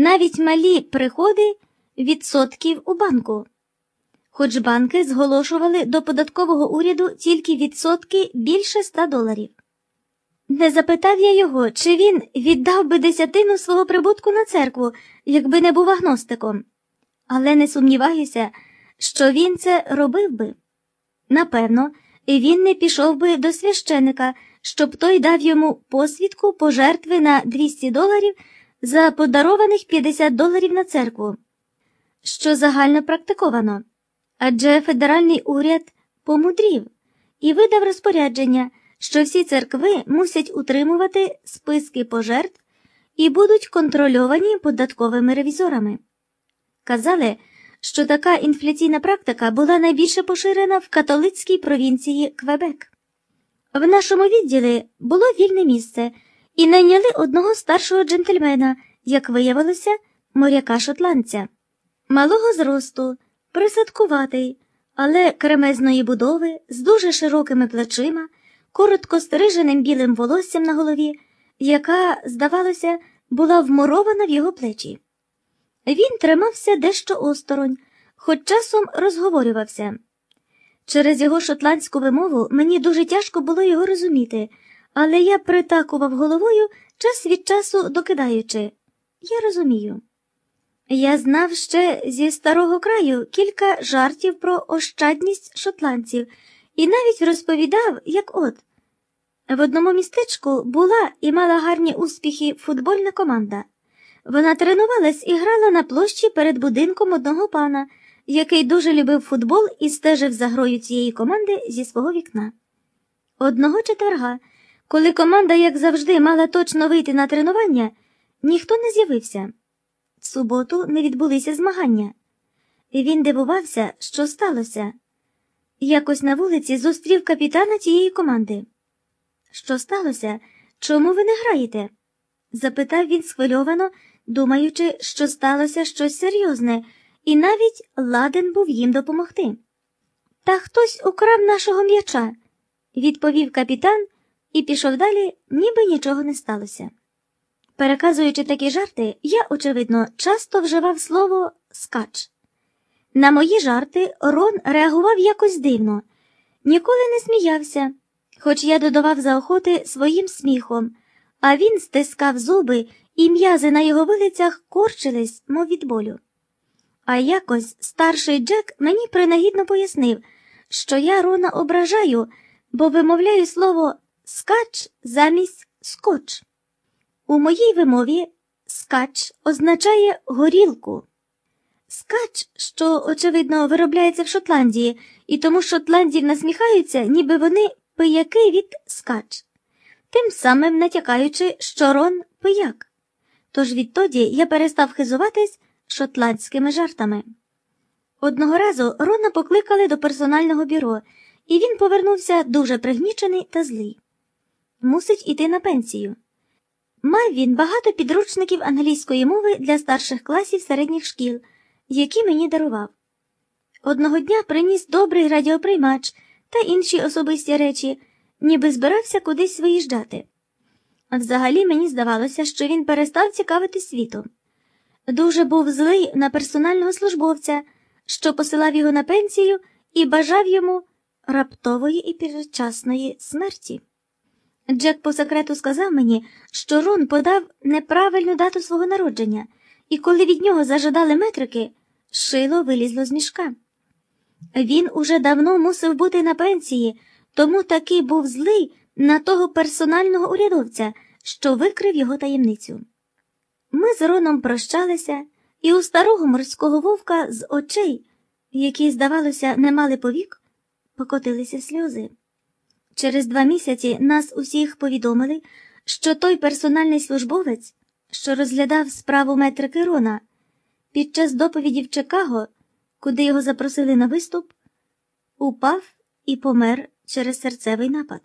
навіть малі приходи відсотків у банку. Хоч банки зголошували до податкового уряду тільки відсотки більше ста доларів. Не запитав я його, чи він віддав би десятину свого прибутку на церкву, якби не був агностиком, але не сумніваюся, що він це робив би. Напевно, він не пішов би до священика, щоб той дав йому посвідку пожертви на 200 доларів за подарованих 50 доларів на церкву, що загально практиковано, адже федеральний уряд помудрів і видав розпорядження, що всі церкви мусять утримувати списки пожертв і будуть контрольовані податковими ревізорами. Казали, що така інфляційна практика була найбільше поширена в католицькій провінції Квебек. В нашому відділі було вільне місце і найняли одного старшого джентльмена, як виявилося, моряка шотландця, малого зросту, присадкуватий, але кремезної будови, з дуже широкими плечима, коротко стриженим білим волоссям на голові, яка, здавалося, була вмурована в його плечі. Він тримався дещо осторонь, хоч часом розговорювався. Через його шотландську вимову мені дуже тяжко було його розуміти, але я притакував головою час від часу докидаючи я розумію. Я знав ще зі старого краю кілька жартів про ощадність шотландців і навіть розповідав, як от. В одному містечку була і мала гарні успіхи футбольна команда. Вона тренувалась і грала на площі перед будинком одного пана, який дуже любив футбол і стежив за грою цієї команди зі свого вікна. Одного четверга, коли команда, як завжди, мала точно вийти на тренування, ніхто не з'явився. В суботу не відбулися змагання, він дивувався, що сталося. Якось на вулиці зустрів капітана тієї команди. Що сталося? Чому ви не граєте? запитав він схвильовано, думаючи, що сталося щось серйозне, і навіть ладен був їм допомогти. Та хтось украв нашого м'яча, відповів капітан і пішов далі, ніби нічого не сталося. Переказуючи такі жарти, я, очевидно, часто вживав слово скач. На мої жарти Рон реагував якось дивно, ніколи не сміявся, хоч я додавав заохоти своїм сміхом, а він стискав зуби, і м'язи на його вилицях корчились, мов від болю. А якось старший Джек мені принагідно пояснив, що я Рона ображаю, бо вимовляю слово скач замість скотч. У моїй вимові скач означає горілку. Скач, що, очевидно, виробляється в Шотландії, і тому шотландів насміхаються, ніби вони пияки від скач, тим самим натякаючи, що рон пияк. Тож відтоді я перестав хизуватись шотландськими жартами. Одного разу Рона покликали до персонального бюро, і він повернувся дуже пригнічений та злий. Мусить іти на пенсію. Мав він багато підручників англійської мови для старших класів середніх шкіл, які мені дарував. Одного дня приніс добрий радіоприймач та інші особисті речі, ніби збирався кудись виїжджати. Взагалі мені здавалося, що він перестав цікавитись світом. Дуже був злий на персонального службовця, що посилав його на пенсію і бажав йому раптової і передчасної смерті. Джек по секрету сказав мені, що Рон подав неправильну дату свого народження, і коли від нього зажадали метрики, шило вилізло з мішка. Він уже давно мусив бути на пенсії, тому таки був злий на того персонального урядовця, що викрив його таємницю. Ми з Роном прощалися, і у старого морського вовка з очей, які, здавалося, не мали повік, покотилися сльози. Через два місяці нас усіх повідомили, що той персональний службовець, що розглядав справу метрики Рона, під час доповіді в Чикаго, куди його запросили на виступ, упав і помер через серцевий напад.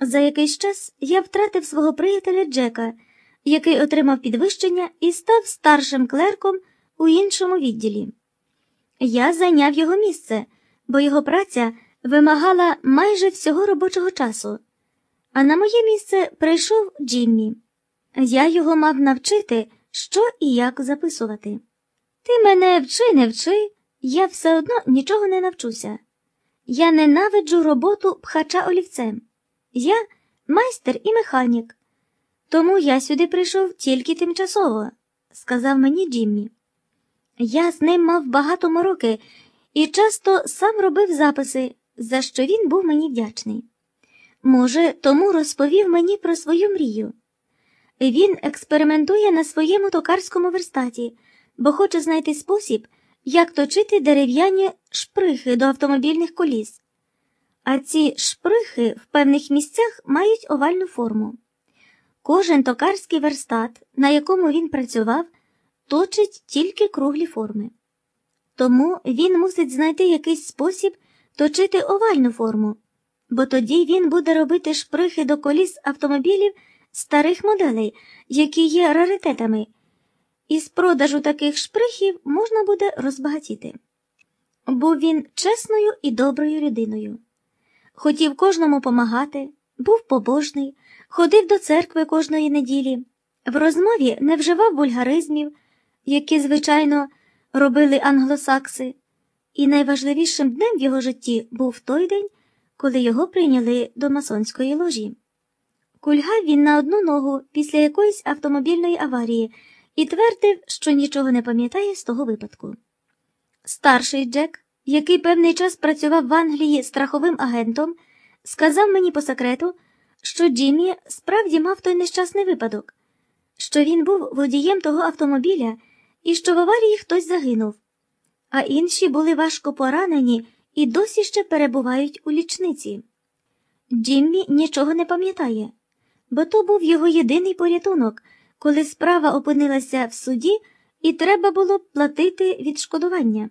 За якийсь час я втратив свого приятеля Джека, який отримав підвищення і став старшим клерком у іншому відділі. Я зайняв його місце, бо його праця вимагала майже всього робочого часу, а на моє місце прийшов Джиммі. Я його мав навчити, що і як записувати. Ти мене вчи, не вчи, я все одно нічого не навчуся. Я ненавиджу роботу пхача олівцем. Я майстер і механік. Тому я сюди прийшов тільки тимчасово, сказав мені Джиммі. Я з ним мав багато мороки і часто сам робив записи, за що він був мені вдячний. Може, тому розповів мені про свою мрію. Він експериментує на своєму токарському верстаті, бо хоче знайти спосіб, як точити дерев'яні шприхи до автомобільних коліс. А ці шприхи в певних місцях мають овальну форму. Кожен токарський верстат, на якому він працював, точить тільки круглі форми. Тому він мусить знайти якийсь спосіб точити овальну форму, бо тоді він буде робити шприхи до коліс автомобілів старих моделей, які є раритетами, і з продажу таких шприхів можна буде розбагатіти. Був він чесною і доброю людиною. Хотів кожному помагати, був побожний, ходив до церкви кожної неділі, в розмові не вживав вульгаризмів, які, звичайно, робили англосакси, і найважливішим днем в його житті був той день, коли його прийняли до масонської ложі. Кульгав він на одну ногу після якоїсь автомобільної аварії і твердив, що нічого не пам'ятає з того випадку. Старший Джек, який певний час працював в Англії страховим агентом, сказав мені по секрету, що Джиммі справді мав той нещасний випадок, що він був водієм того автомобіля і що в аварії хтось загинув, а інші були важко поранені і досі ще перебувають у лічниці. Джиммі нічого не пам'ятає, бо то був його єдиний порятунок, коли справа опинилася в суді і треба було платити відшкодування.